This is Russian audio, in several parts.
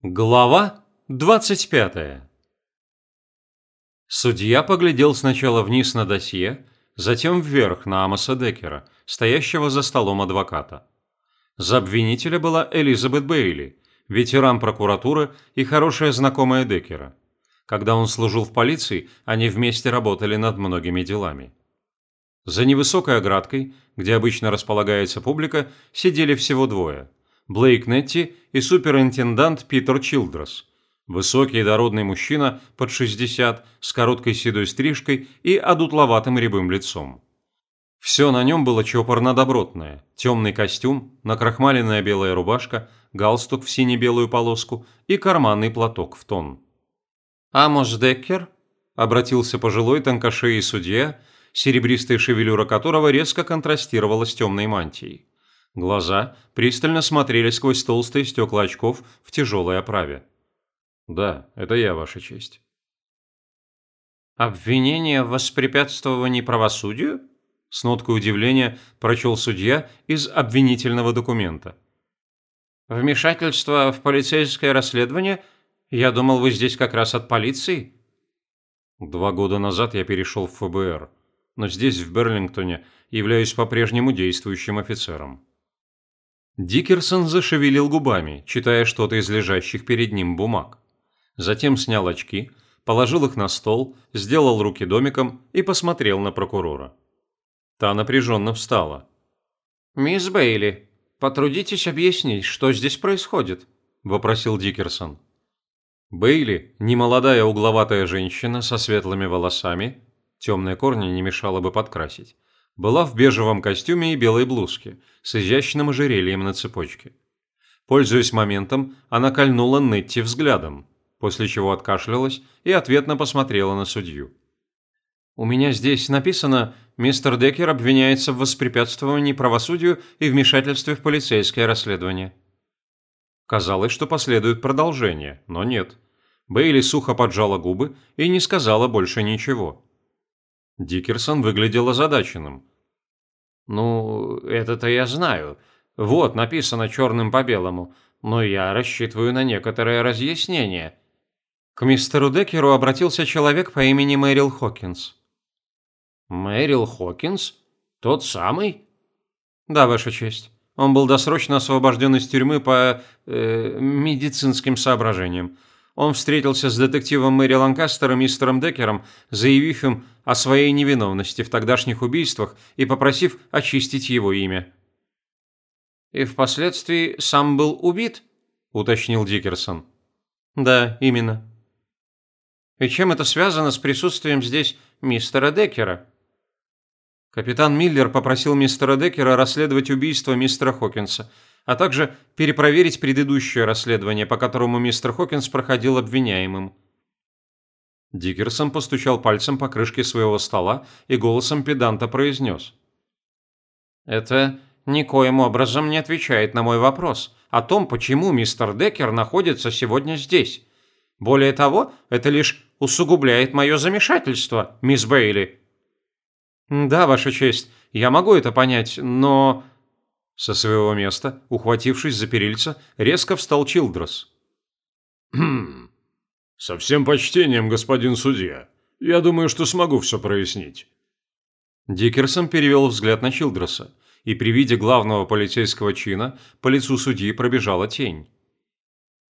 Глава 25 Судья поглядел сначала вниз на досье, затем вверх на Амоса Деккера, стоящего за столом адвоката. За обвинителя была Элизабет Бейли, ветеран прокуратуры и хорошая знакомая Деккера. Когда он служил в полиции, они вместе работали над многими делами. За невысокой оградкой, где обычно располагается публика, сидели всего двое – Блейк Нетти и суперинтендант Питер Чилдрес. Высокий и дородный мужчина под 60 с короткой седой стрижкой и одутловатым рябым лицом. Все на нем было чопорно-добротное. Темный костюм, накрахмаленная белая рубашка, галстук в сине-белую полоску и карманный платок в тон. «Амос Деккер?» – обратился пожилой тонкошеий судья, серебристая шевелюра которого резко контрастировала с темной мантией. Глаза пристально смотрели сквозь толстые стекла очков в тяжелой оправе. «Да, это я, Ваша честь». «Обвинение в воспрепятствовании правосудию?» С ноткой удивления прочел судья из обвинительного документа. «Вмешательство в полицейское расследование? Я думал, вы здесь как раз от полиции?» Два года назад я перешел в ФБР, но здесь, в Берлингтоне, являюсь по-прежнему действующим офицером. Дикерсон зашевелил губами, читая что-то из лежащих перед ним бумаг. Затем снял очки, положил их на стол, сделал руки домиком и посмотрел на прокурора. Та напряженно встала. «Мисс Бейли, потрудитесь объяснить, что здесь происходит», – вопросил Дикерсон. Бейли, немолодая угловатая женщина со светлыми волосами, темные корни не мешало бы подкрасить, была в бежевом костюме и белой блузке, с изящным ожерельем на цепочке. Пользуясь моментом, она кольнула Нетти взглядом, после чего откашлялась и ответно посмотрела на судью. «У меня здесь написано, мистер Деккер обвиняется в воспрепятствовании правосудию и вмешательстве в полицейское расследование». Казалось, что последует продолжение, но нет. Бейли сухо поджала губы и не сказала больше ничего. Дикерсон выглядел озадаченным. «Ну, это-то я знаю. Вот, написано черным по белому. Но я рассчитываю на некоторое разъяснение». К мистеру Деккеру обратился человек по имени Мэрил Хокинс. «Мэрил Хокинс? Тот самый?» «Да, Ваша честь. Он был досрочно освобожден из тюрьмы по э, медицинским соображениям. Он встретился с детективом Мэри Ланкастером мистером Деккером, заявив им о своей невиновности в тогдашних убийствах и попросив очистить его имя. «И впоследствии сам был убит?» – уточнил Дикерсон. «Да, именно». «И чем это связано с присутствием здесь мистера Деккера?» Капитан Миллер попросил мистера Деккера расследовать убийство мистера Хокинса – а также перепроверить предыдущее расследование, по которому мистер Хокинс проходил обвиняемым. Дикерсон постучал пальцем по крышке своего стола и голосом педанта произнес. «Это никоим образом не отвечает на мой вопрос о том, почему мистер Деккер находится сегодня здесь. Более того, это лишь усугубляет мое замешательство, мисс Бейли». «Да, Ваша честь, я могу это понять, но...» Со своего места, ухватившись за перильца, резко встал Чилдрос. «Хм... Со всем почтением, господин судья. Я думаю, что смогу все прояснить». Дикерсон перевел взгляд на Чилдроса, и при виде главного полицейского чина по лицу судьи пробежала тень.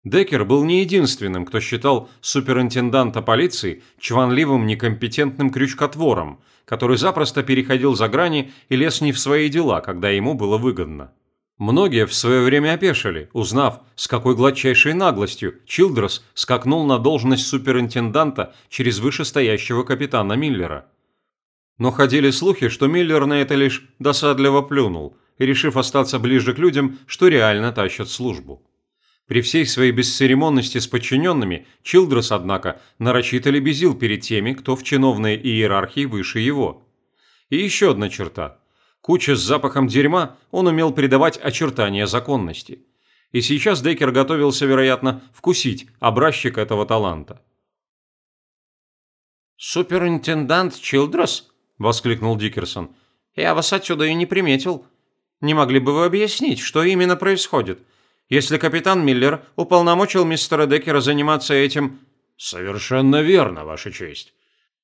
Деккер был не единственным, кто считал суперинтенданта полиции чванливым некомпетентным крючкотвором, который запросто переходил за грани и лез не в свои дела, когда ему было выгодно. Многие в свое время опешили, узнав, с какой гладчайшей наглостью Чилдрос скакнул на должность суперинтенданта через вышестоящего капитана Миллера. Но ходили слухи, что Миллер на это лишь досадливо плюнул, решив остаться ближе к людям, что реально тащат службу. При всей своей бесцеремонности с подчиненными, Чилдрес, однако, нарочито лебезил перед теми, кто в чиновной иерархии выше его. И еще одна черта. Куча с запахом дерьма он умел придавать очертания законности. И сейчас Деккер готовился, вероятно, вкусить образчик этого таланта. «Суперинтендант Чилдрес?» – воскликнул Дикерсон. «Я вас отсюда и не приметил. Не могли бы вы объяснить, что именно происходит? Если капитан Миллер уполномочил мистера Деккера заниматься этим...» «Совершенно верно, Ваша честь.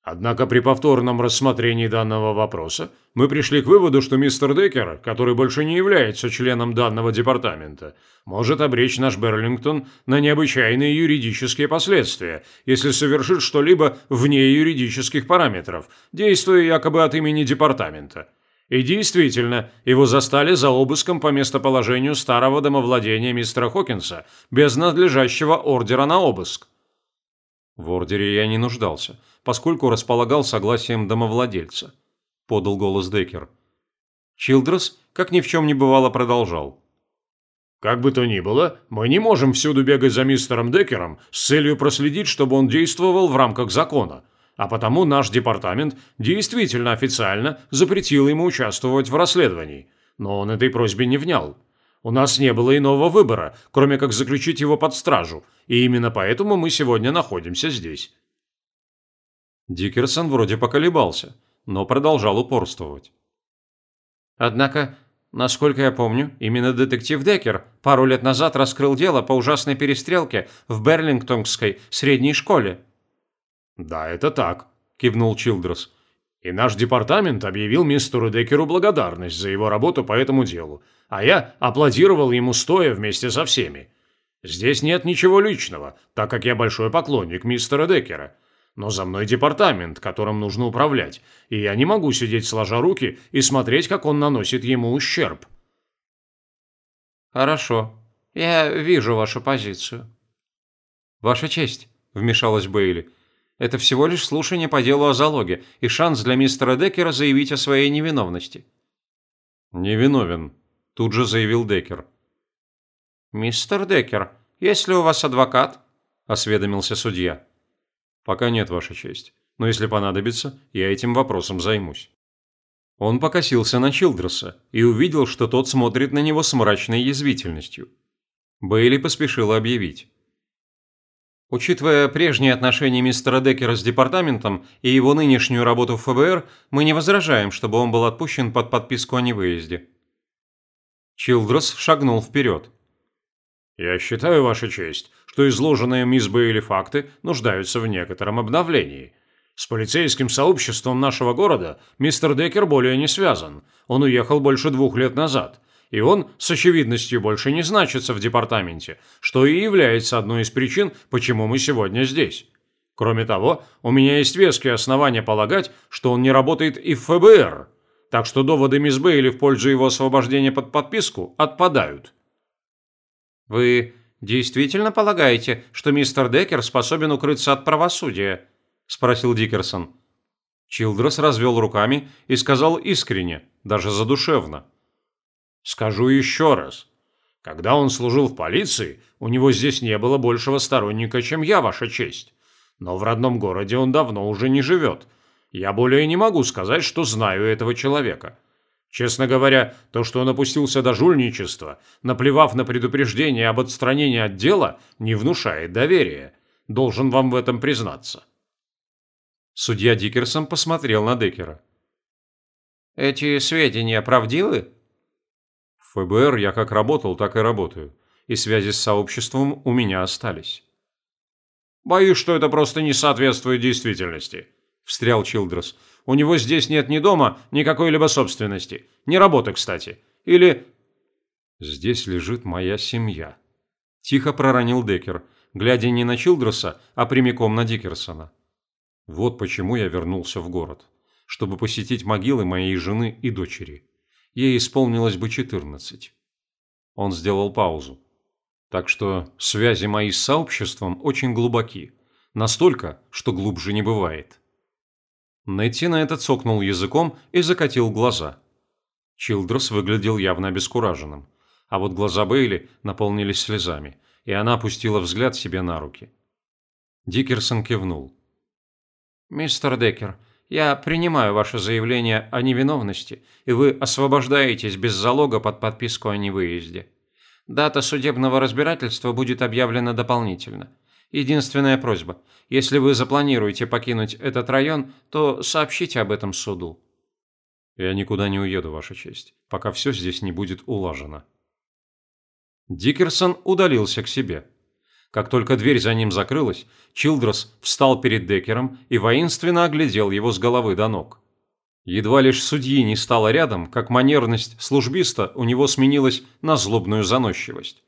Однако при повторном рассмотрении данного вопроса мы пришли к выводу, что мистер Деккер, который больше не является членом данного департамента, может обречь наш Берлингтон на необычайные юридические последствия, если совершит что-либо вне юридических параметров, действуя якобы от имени департамента. И действительно, его застали за обыском по местоположению старого домовладения мистера Хокинса без надлежащего ордера на обыск. В ордере я не нуждался, поскольку располагал согласием домовладельца. Подал голос Деккер. Чилдрес, как ни в чем не бывало, продолжал. Как бы то ни было, мы не можем всюду бегать за мистером Деккером с целью проследить, чтобы он действовал в рамках закона, а потому наш департамент действительно официально запретил ему участвовать в расследовании, но он этой просьбе не внял. У нас не было иного выбора, кроме как заключить его под стражу, и именно поэтому мы сегодня находимся здесь». Дикерсон вроде поколебался, но продолжал упорствовать. «Однако, насколько я помню, именно детектив Деккер пару лет назад раскрыл дело по ужасной перестрелке в Берлингтонской средней школе». «Да, это так», – кивнул Чилдрес. «И наш департамент объявил мистеру Деккеру благодарность за его работу по этому делу, а я аплодировал ему стоя вместе со всеми. Здесь нет ничего личного, так как я большой поклонник мистера Деккера. Но за мной департамент, которым нужно управлять, и я не могу сидеть сложа руки и смотреть, как он наносит ему ущерб. Хорошо. Я вижу вашу позицию. Ваша честь, вмешалась Бейли. Это всего лишь слушание по делу о залоге и шанс для мистера Деккера заявить о своей невиновности. Невиновен, Тут же заявил Деккер. «Мистер Деккер, есть ли у вас адвокат?» – осведомился судья. «Пока нет, Ваша честь. Но если понадобится, я этим вопросом займусь». Он покосился на Чилдреса и увидел, что тот смотрит на него с мрачной язвительностью. Бейли поспешила объявить. Учитывая прежние отношения мистера Деккера с департаментом и его нынешнюю работу в ФБР, мы не возражаем, чтобы он был отпущен под подписку о невыезде. Чилдрес шагнул вперед. «Я считаю, Ваша честь, что изложенные мисс Бейли факты нуждаются в некотором обновлении. С полицейским сообществом нашего города мистер Деккер более не связан. Он уехал больше двух лет назад, и он с очевидностью больше не значится в департаменте, что и является одной из причин, почему мы сегодня здесь. Кроме того, у меня есть веские основания полагать, что он не работает и в ФБР» так что доводы мисс Бейли в пользу его освобождения под подписку отпадают. «Вы действительно полагаете, что мистер Деккер способен укрыться от правосудия?» – спросил Дикерсон. Чилдрес развел руками и сказал искренне, даже задушевно. «Скажу еще раз. Когда он служил в полиции, у него здесь не было большего сторонника, чем я, ваша честь. Но в родном городе он давно уже не живет, я более не могу сказать, что знаю этого человека. Честно говоря, то, что он опустился до жульничества, наплевав на предупреждение об отстранении от дела, не внушает доверия. Должен вам в этом признаться. Судья Дикерсон посмотрел на Деккера. «Эти сведения правдивы?» ФБР я как работал, так и работаю, и связи с сообществом у меня остались. Боюсь, что это просто не соответствует действительности. – встрял Чилдрес. «У него здесь нет ни дома, ни какой-либо собственности. Ни работы, кстати. Или...» «Здесь лежит моя семья», – тихо проронил Деккер, глядя не на Чилдреса, а прямиком на Дикерсона. «Вот почему я вернулся в город, чтобы посетить могилы моей жены и дочери. Ей исполнилось бы четырнадцать». Он сделал паузу. «Так что связи мои с сообществом очень глубоки. Настолько, что глубже не бывает». Нетти на это цокнул языком и закатил глаза. Чилдрес выглядел явно обескураженным, а вот глаза Бейли наполнились слезами, и она опустила взгляд себе на руки. Дикерсон кивнул. «Мистер Деккер, я принимаю ваше заявление о невиновности, и вы освобождаетесь без залога под подписку о невыезде. Дата судебного разбирательства будет объявлена дополнительно. Единственная просьба. Если вы запланируете покинуть этот район, то сообщите об этом суду. Я никуда не уеду, Ваша честь, пока все здесь не будет улажено. Дикерсон удалился к себе. Как только дверь за ним закрылась, Чилдрос встал перед Деккером и воинственно оглядел его с головы до ног. Едва лишь судьи не стало рядом, как манерность службиста у него сменилась на злобную заносчивость.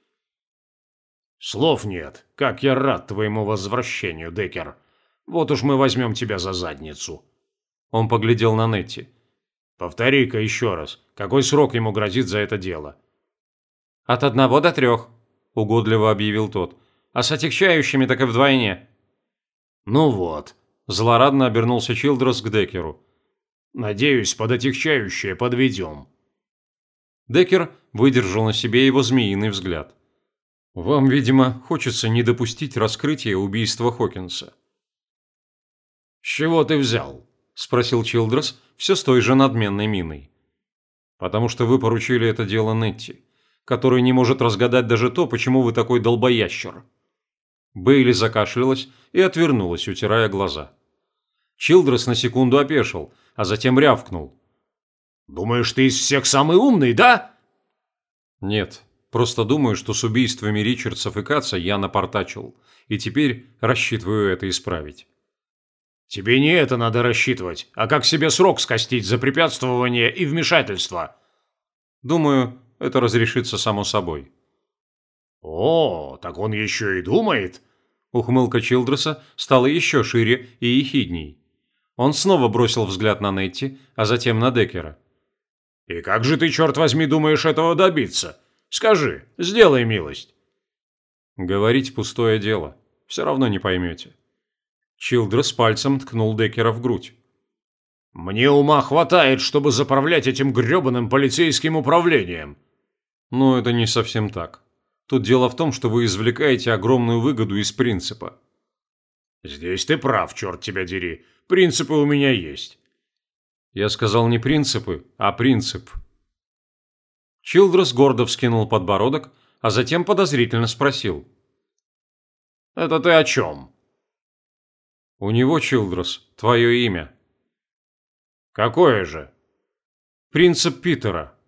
«Слов нет. Как я рад твоему возвращению, Деккер. Вот уж мы возьмем тебя за задницу». Он поглядел на Нетти. «Повтори-ка еще раз. Какой срок ему грозит за это дело?» «От одного до трех», – угодливо объявил тот. «А с отягчающими так и вдвойне». «Ну вот», – злорадно обернулся Чилдрос к Деккеру. «Надеюсь, под отягчающее подведем». Деккер выдержал на себе его змеиный взгляд. «Вам, видимо, хочется не допустить раскрытия убийства Хокинса». «С чего ты взял?» – спросил Чилдрос все с той же надменной миной. «Потому что вы поручили это дело Нетти, который не может разгадать даже то, почему вы такой долбоящер». Бейли закашлялась и отвернулась, утирая глаза. Чилдрес на секунду опешил, а затем рявкнул. «Думаешь, ты из всех самый умный, да?» «Нет, просто думаю, что с убийствами Ричардсов и Каца я напортачил, и теперь рассчитываю это исправить». «Тебе не это надо рассчитывать, а как себе срок скостить за препятствование и вмешательство». «Думаю, это разрешится само собой». «О, так он еще и думает?» Ухмылка Чилдреса стала еще шире и ехидней. Он снова бросил взгляд на Нетти, а затем на Деккера. «И как же ты, черт возьми, думаешь этого добиться? Скажи, сделай милость». «Говорить пустое дело. Все равно не поймете». Чилдрес пальцем ткнул Деккера в грудь. «Мне ума хватает, чтобы заправлять этим грёбаным полицейским управлением». «Но это не совсем так. Тут дело в том, что вы извлекаете огромную выгоду из принципа». «Здесь ты прав, черт тебя дери. Принципы у меня есть». Я сказал не принципы, а принцип. Чилдрес гордо вскинул подбородок, а затем подозрительно спросил. «Это ты о чем?» «У него, Чилдрес, твое имя». «Какое же?» «Принцип Питера».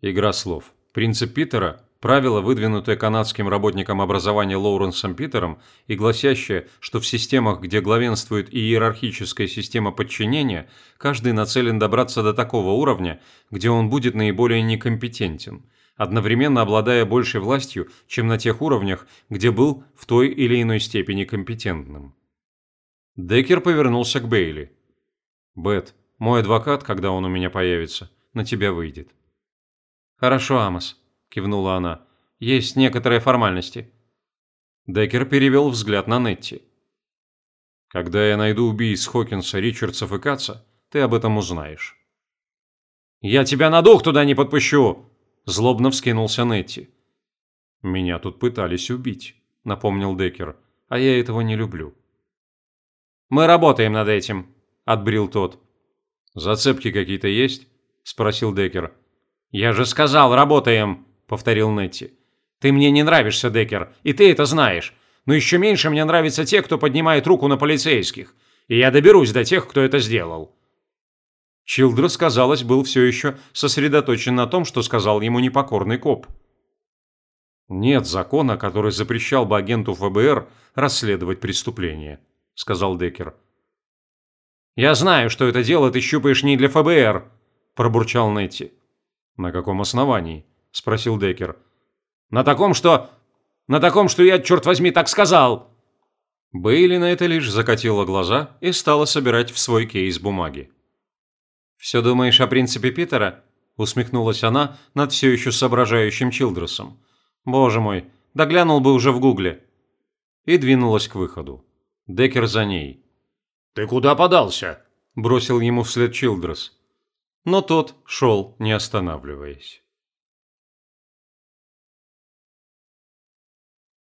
Игра слов. «Принцип Питера» – правило, выдвинутое канадским работником образования Лоуренсом Питером и гласящее, что в системах, где главенствует иерархическая система подчинения, каждый нацелен добраться до такого уровня, где он будет наиболее некомпетентен – одновременно обладая большей властью, чем на тех уровнях, где был в той или иной степени компетентным. Деккер повернулся к Бейли. «Бет, мой адвокат, когда он у меня появится, на тебя выйдет». «Хорошо, Амос», – кивнула она. «Есть некоторые формальности». Деккер перевел взгляд на Нетти. «Когда я найду убийц Хокинса, Ричардсов и Каца, ты об этом узнаешь». «Я тебя на дух туда не подпущу!» – злобно вскинулся Нетти. «Меня тут пытались убить», – напомнил Деккер, – «а я этого не люблю». «Мы работаем над этим», – отбрил тот. «Зацепки какие-то есть?» – спросил Деккер. «Я же сказал, работаем», – повторил Нетти. «Ты мне не нравишься, Деккер, и ты это знаешь. Но еще меньше мне нравятся те, кто поднимает руку на полицейских. И я доберусь до тех, кто это сделал». Чилдрес, казалось, был все еще сосредоточен на том, что сказал ему непокорный коп. «Нет закона, который запрещал бы агенту ФБР расследовать преступление», сказал Деккер. «Я знаю, что это дело ты щупаешь не для ФБР», – пробурчал Нетти. «На каком основании?» – спросил Деккер. «На таком, что... На таком, что я, черт возьми, так сказал!» Бейли на это лишь закатила глаза и стала собирать в свой кейс бумаги. «Все думаешь о принципе Питера?» – усмехнулась она над все еще соображающим Чилдресом. «Боже мой, доглянул бы уже в гугле!» И двинулась к выходу. Деккер за ней. «Ты куда подался?» – бросил ему вслед Чилдрес. Но тот шел, не останавливаясь.